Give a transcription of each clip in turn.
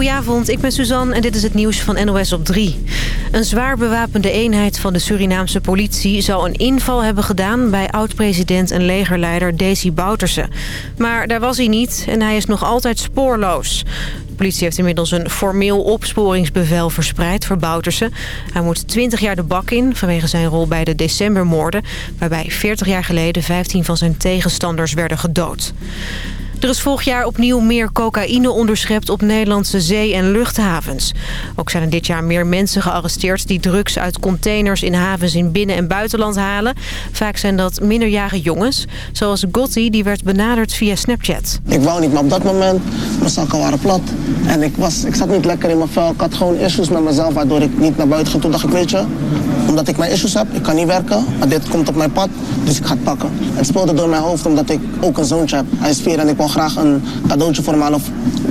Goedenavond, ik ben Suzanne en dit is het nieuws van NOS op 3. Een zwaar bewapende eenheid van de Surinaamse politie... zou een inval hebben gedaan bij oud-president en legerleider Desi Bouterse. Maar daar was hij niet en hij is nog altijd spoorloos. De politie heeft inmiddels een formeel opsporingsbevel verspreid voor Bouterse. Hij moet 20 jaar de bak in vanwege zijn rol bij de decembermoorden... waarbij 40 jaar geleden 15 van zijn tegenstanders werden gedood. Er is vorig jaar opnieuw meer cocaïne onderschept op Nederlandse zee- en luchthavens. Ook zijn er dit jaar meer mensen gearresteerd die drugs uit containers in havens in binnen- en buitenland halen. Vaak zijn dat minderjarige jongens, zoals Gotti die werd benaderd via Snapchat. Ik wou niet, maar op dat moment, mijn zakken waren plat. En ik, was, ik zat niet lekker in mijn vel. Ik had gewoon issues met mezelf, waardoor ik niet naar buiten ging. Toen dacht ik, weet je, omdat ik mijn issues heb, ik kan niet werken. Maar dit komt op mijn pad, dus ik ga het pakken. Het speelde door mijn hoofd omdat ik ook een zoontje heb. Hij is vier en ik wil graag een cadeautje voor hem halen. Of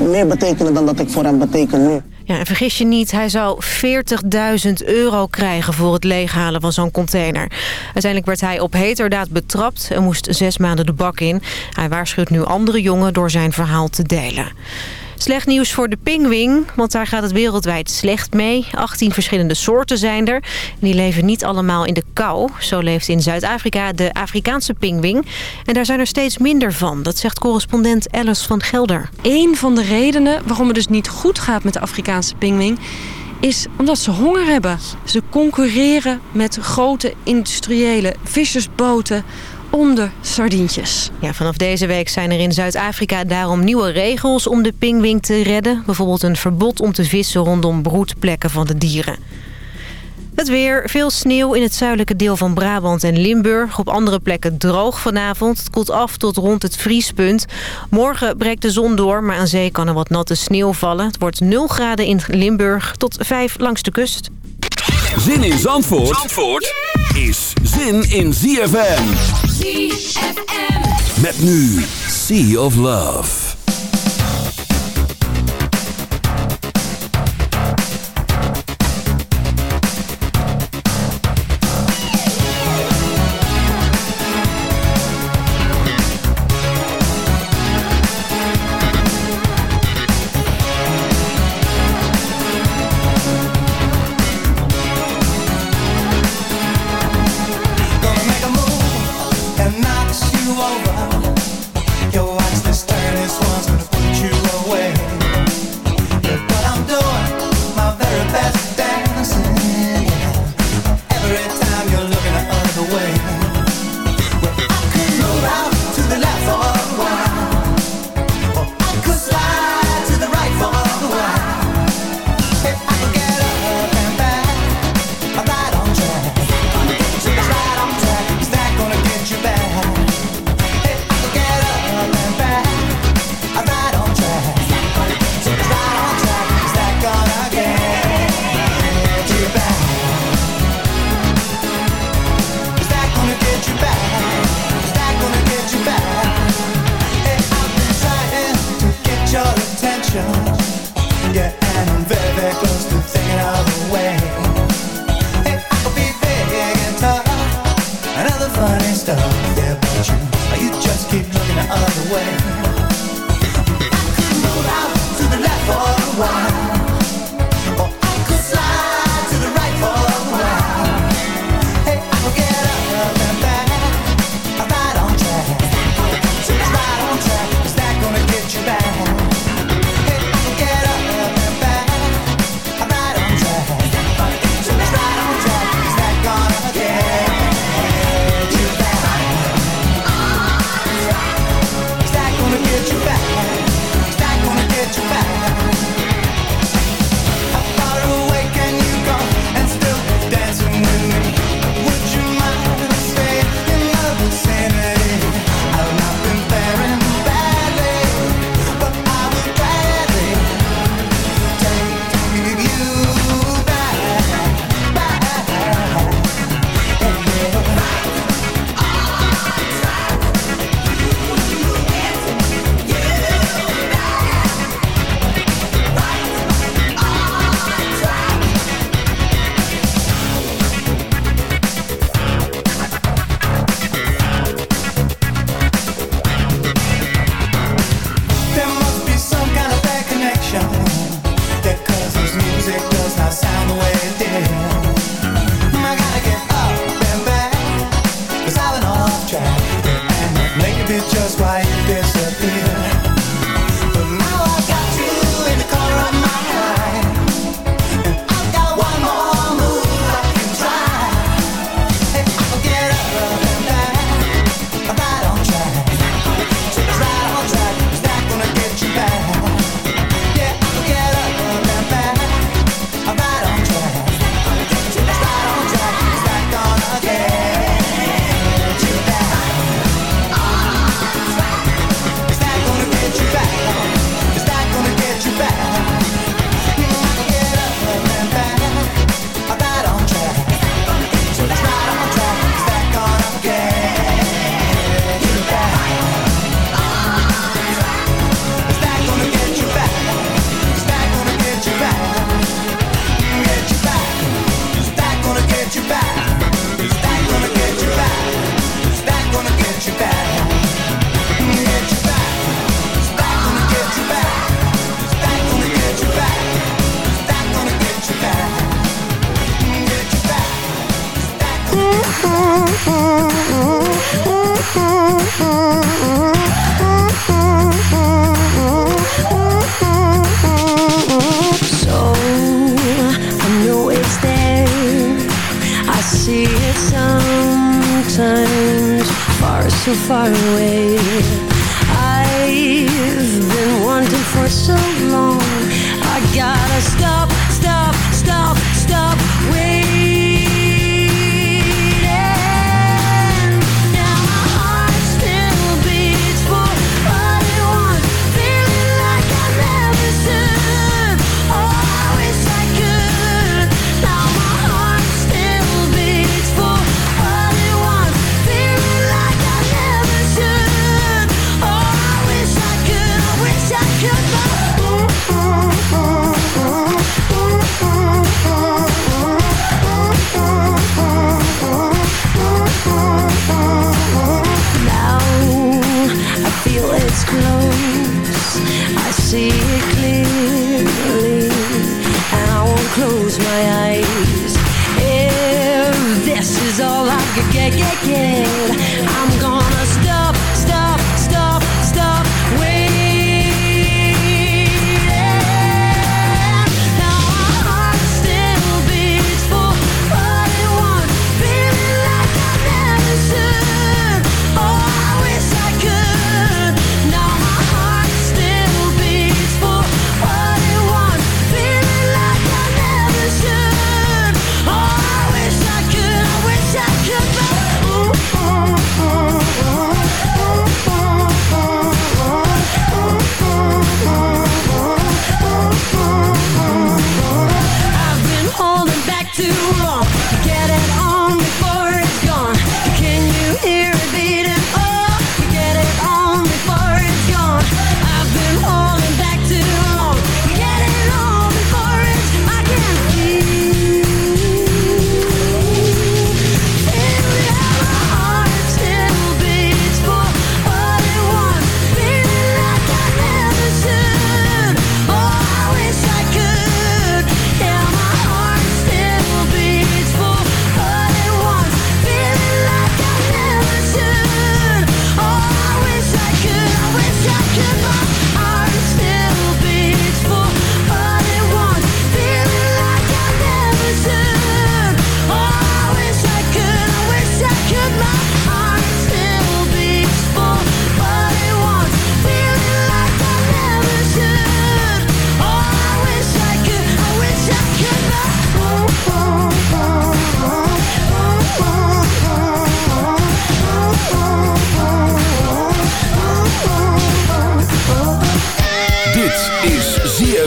meer betekenen dan dat ik voor hem beteken nu. Ja, en vergis je niet, hij zou 40.000 euro krijgen voor het leeghalen van zo'n container. Uiteindelijk werd hij op heterdaad betrapt en moest zes maanden de bak in. Hij waarschuwt nu andere jongen door zijn verhaal te delen. Slecht nieuws voor de pingwing, want daar gaat het wereldwijd slecht mee. 18 verschillende soorten zijn er. En die leven niet allemaal in de kou. Zo leeft in Zuid-Afrika de Afrikaanse pingwing. En daar zijn er steeds minder van. Dat zegt correspondent Alice van Gelder. Een van de redenen waarom het dus niet goed gaat met de Afrikaanse pingwing is omdat ze honger hebben. Ze concurreren met grote industriële vissersboten om de sardientjes. Ja, vanaf deze week zijn er in Zuid-Afrika daarom nieuwe regels om de pingwing te redden. Bijvoorbeeld een verbod om te vissen rondom broedplekken van de dieren. Het weer, veel sneeuw in het zuidelijke deel van Brabant en Limburg. Op andere plekken droog vanavond. Het koelt af tot rond het vriespunt. Morgen breekt de zon door, maar aan zee kan er wat natte sneeuw vallen. Het wordt 0 graden in Limburg tot 5 langs de kust. Zin in Zandvoort, Zandvoort is zin in ZFM. Met nu Sea of Love. Clearly And I won't close my eyes. If this is all I could get, get, get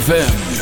ZFM.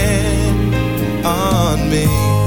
me.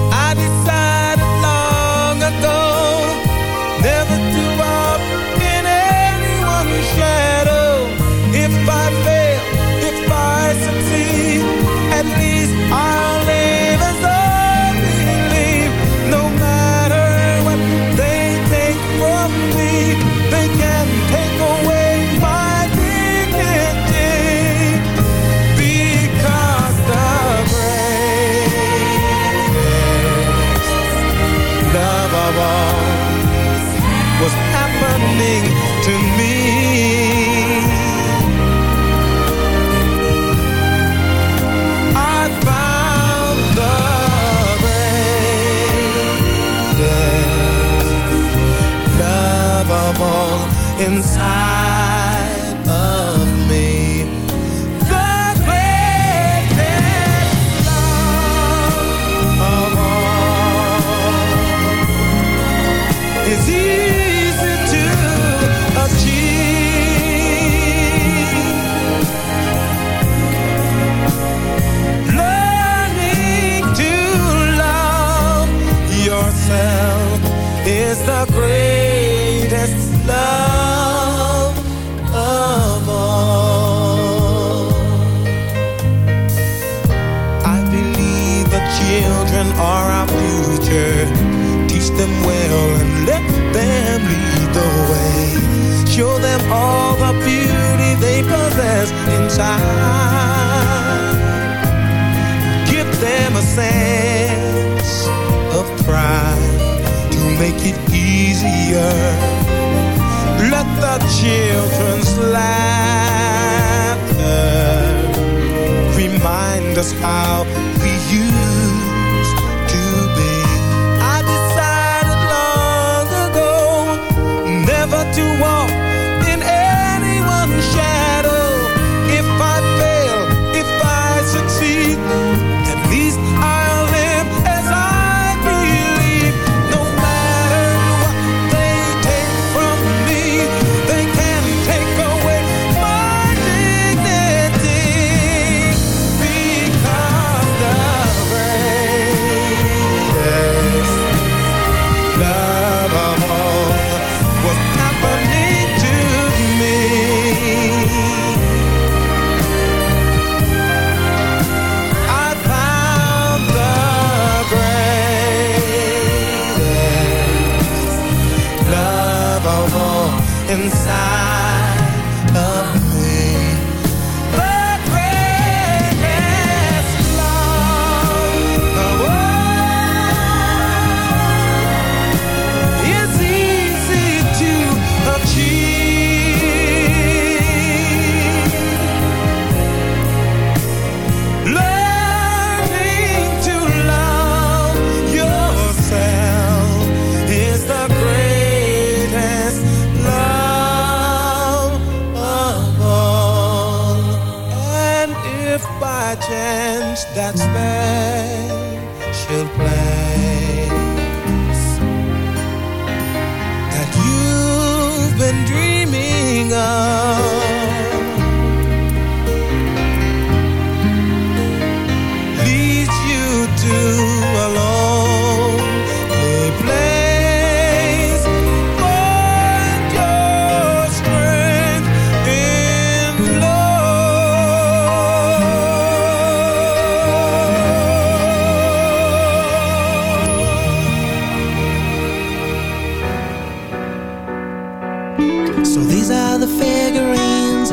Figurines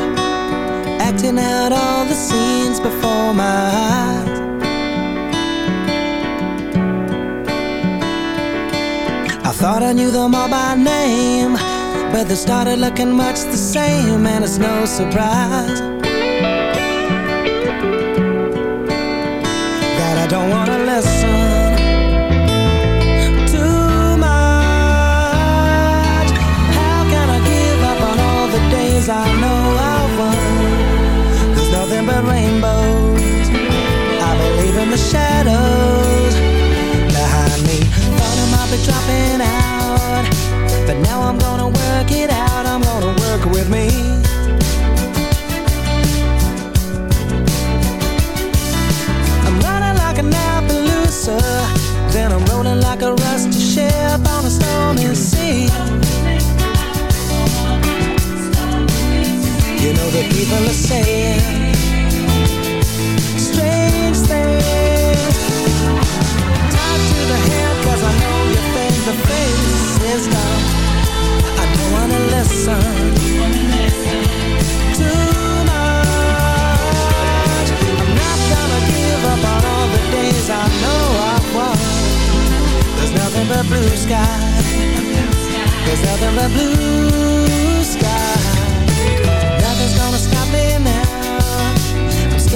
acting out all the scenes before my eyes. I thought I knew them all by name, but they started looking much the same, and it's no surprise that I don't wanna days I know I've won? There's nothing but rainbows. I believe in the shadows behind me. Thought I might be dropping out, but now I'm gonna work it out. I'm gonna work with me. People are saying strange things. To the I know face is dumb. I don't wanna listen too much. I'm not gonna give up on all the days I know I've won. There's nothing but blue sky. There's nothing but blue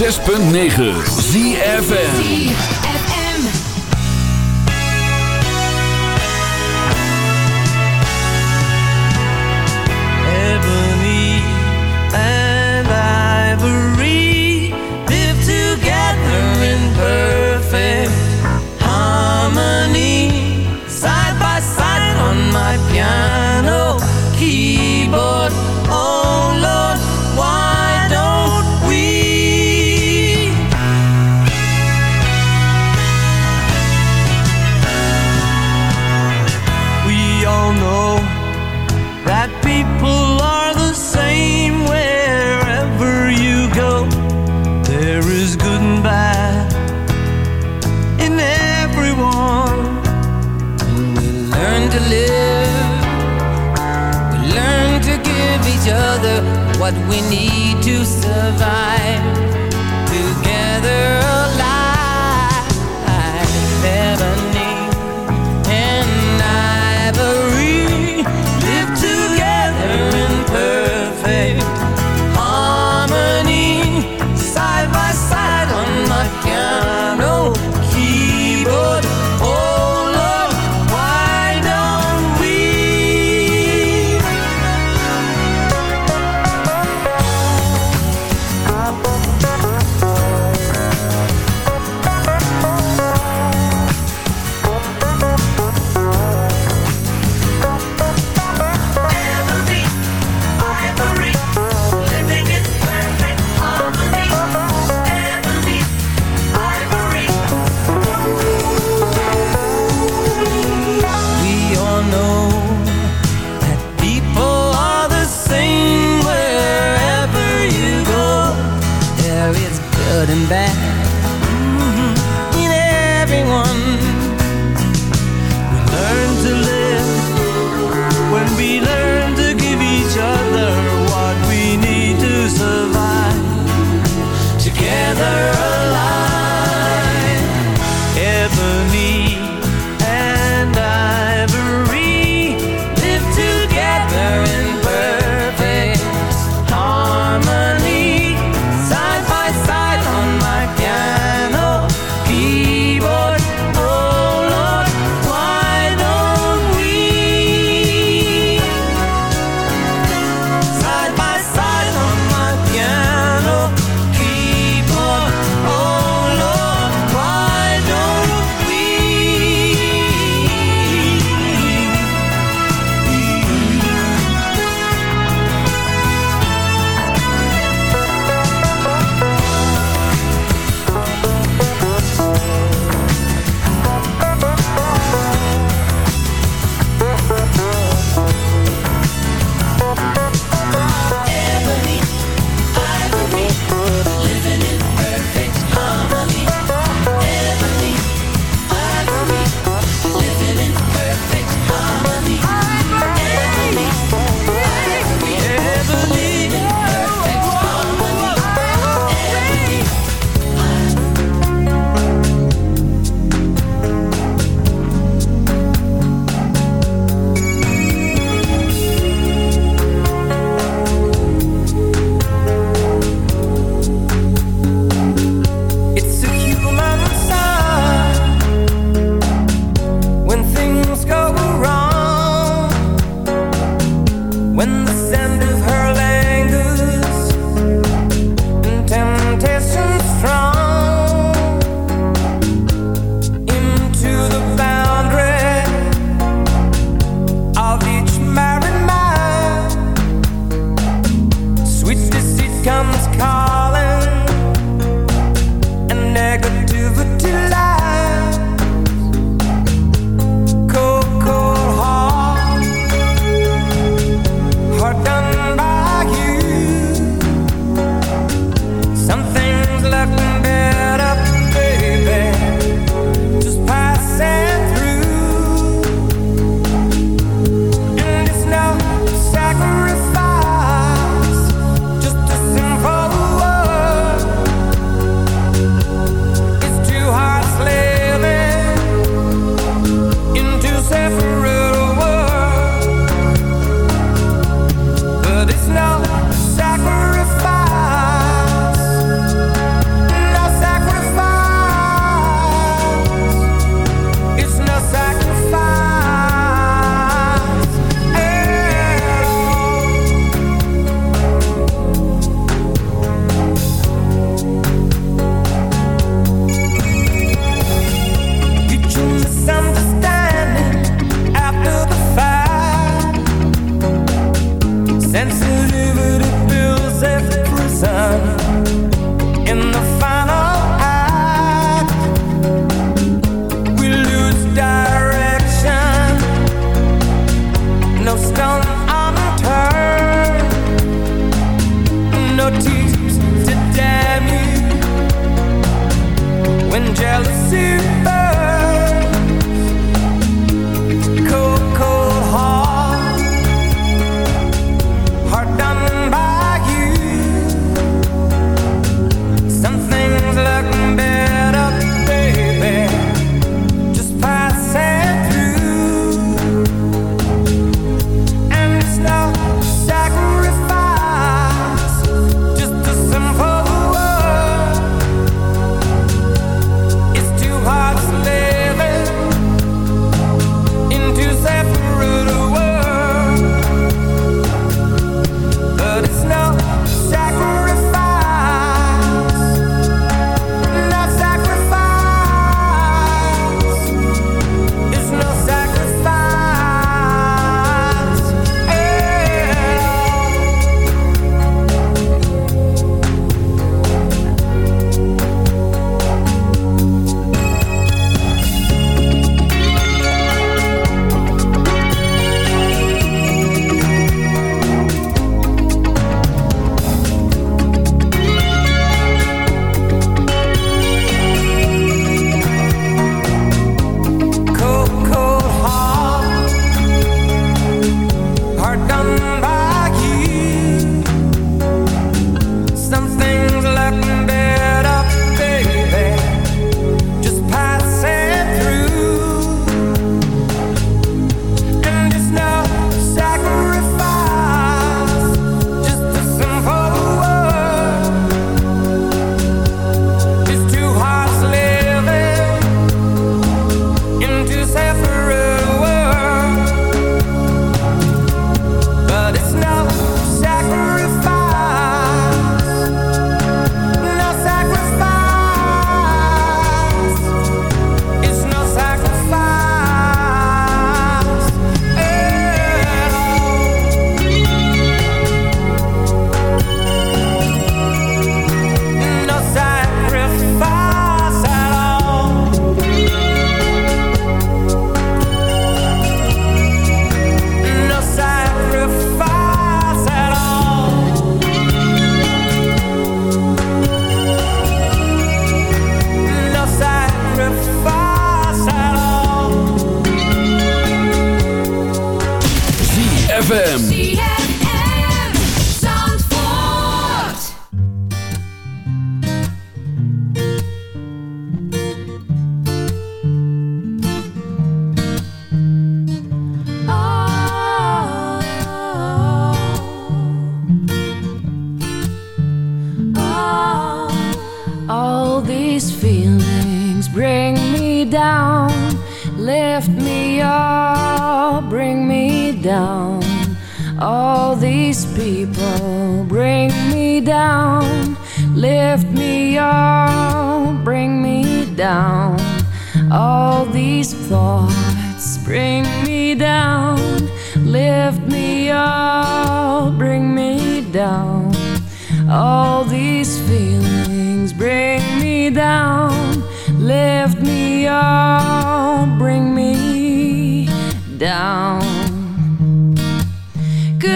106.9 ZFN what we need to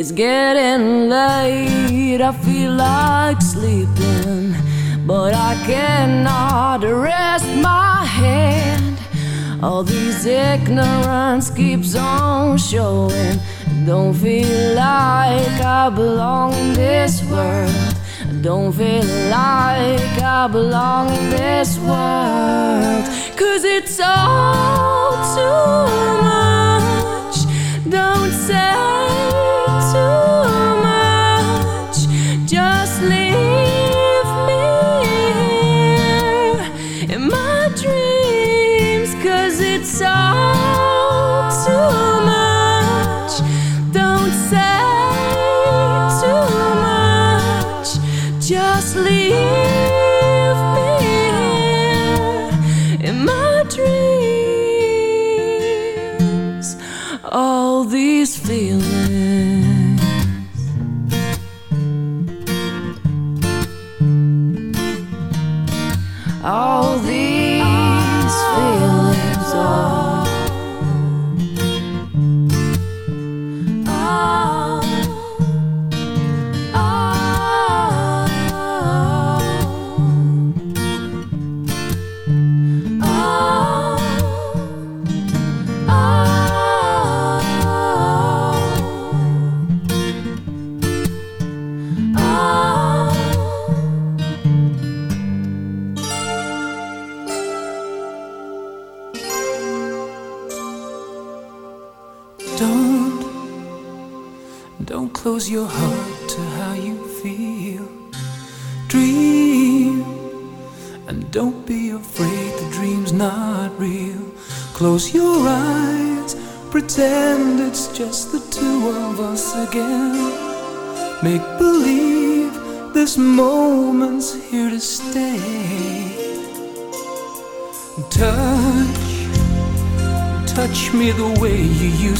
It's getting late. I feel like sleeping, but I cannot rest my hand. All these ignorance keeps on showing. Don't feel like I belong in this world. Don't feel like I belong in this world. Cause it's all too much. Don't say too much. Just leave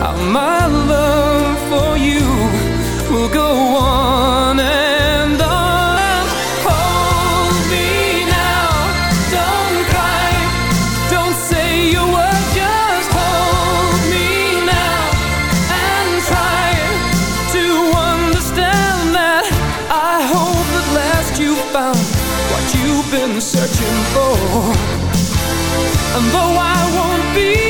How my love for you will go on and on. Hold me now, don't cry, don't say a word, just hold me now and try to understand that. I hope last you found what you've been searching for. And though I won't be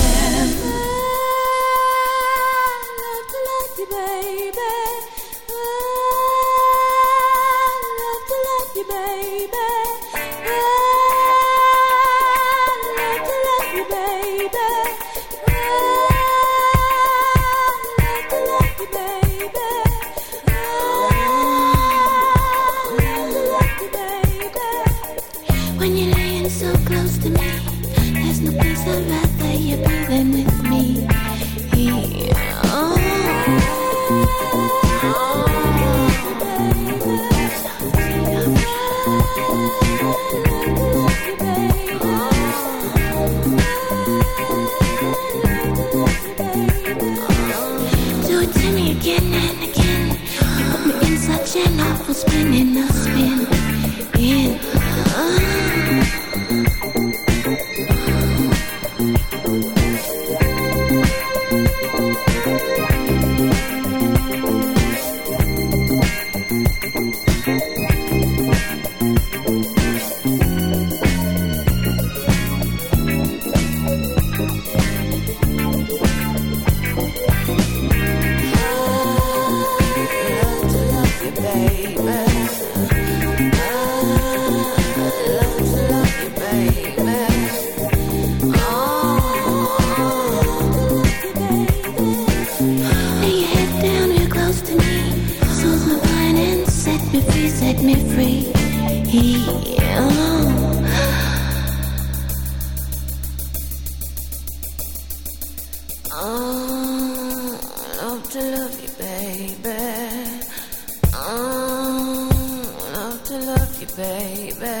In enough. I love to love you, baby. I love to love you, baby.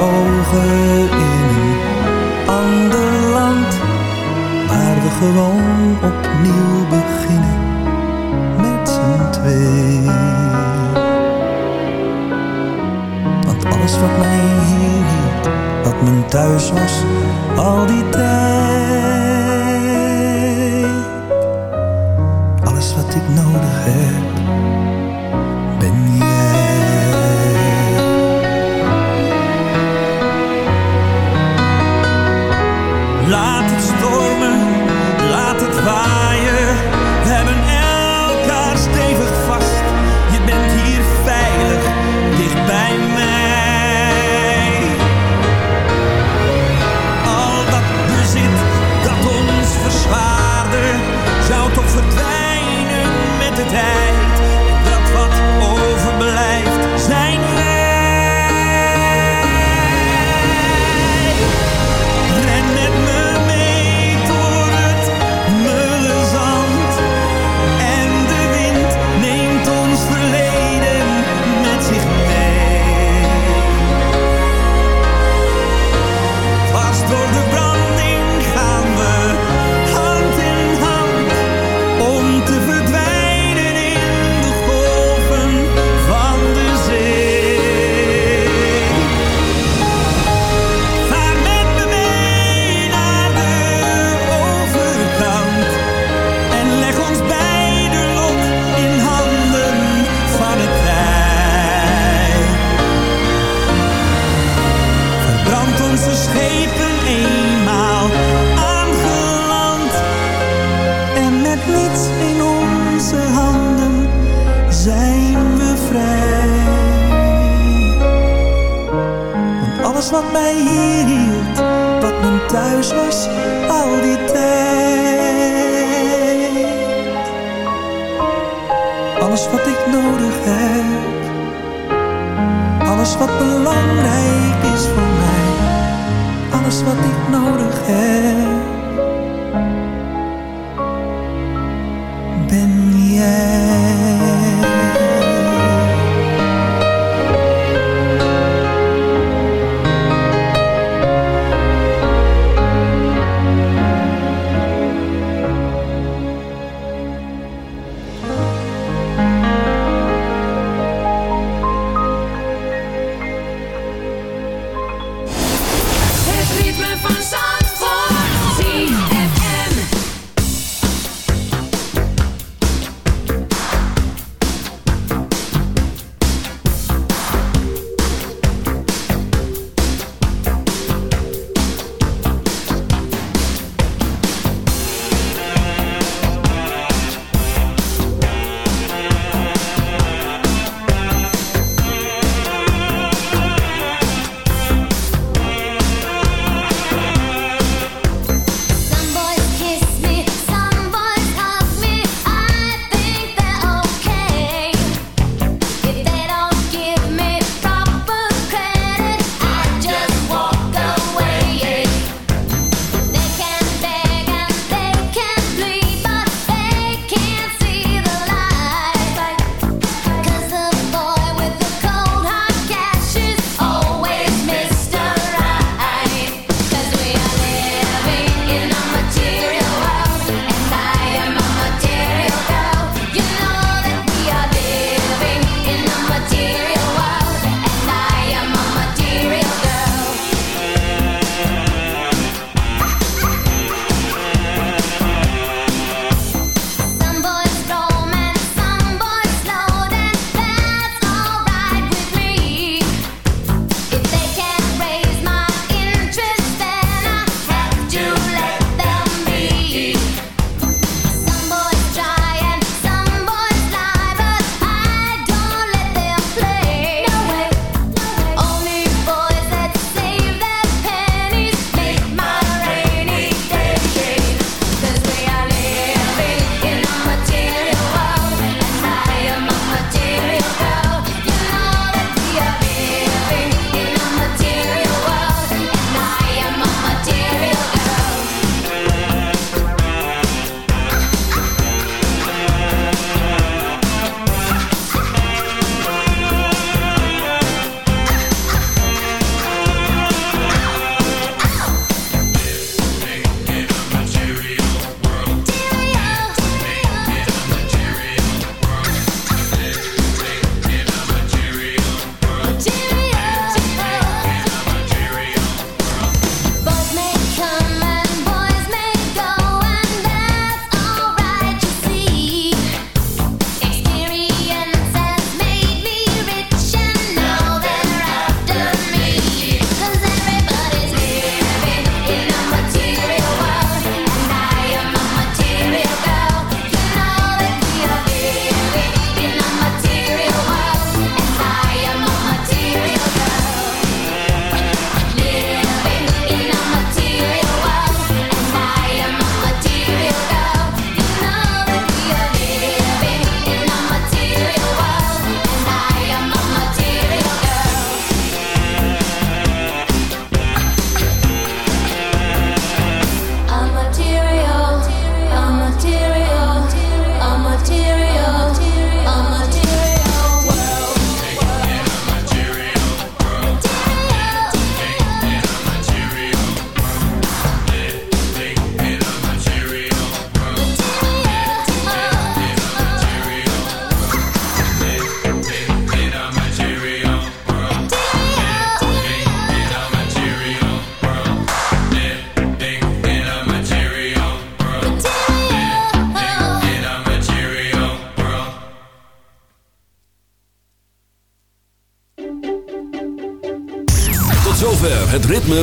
ogen in een ander land Waar we gewoon opnieuw beginnen met z'n twee Want alles wat mij hier hield, wat mijn thuis was, al die tijd. Alles wat ik nodig heb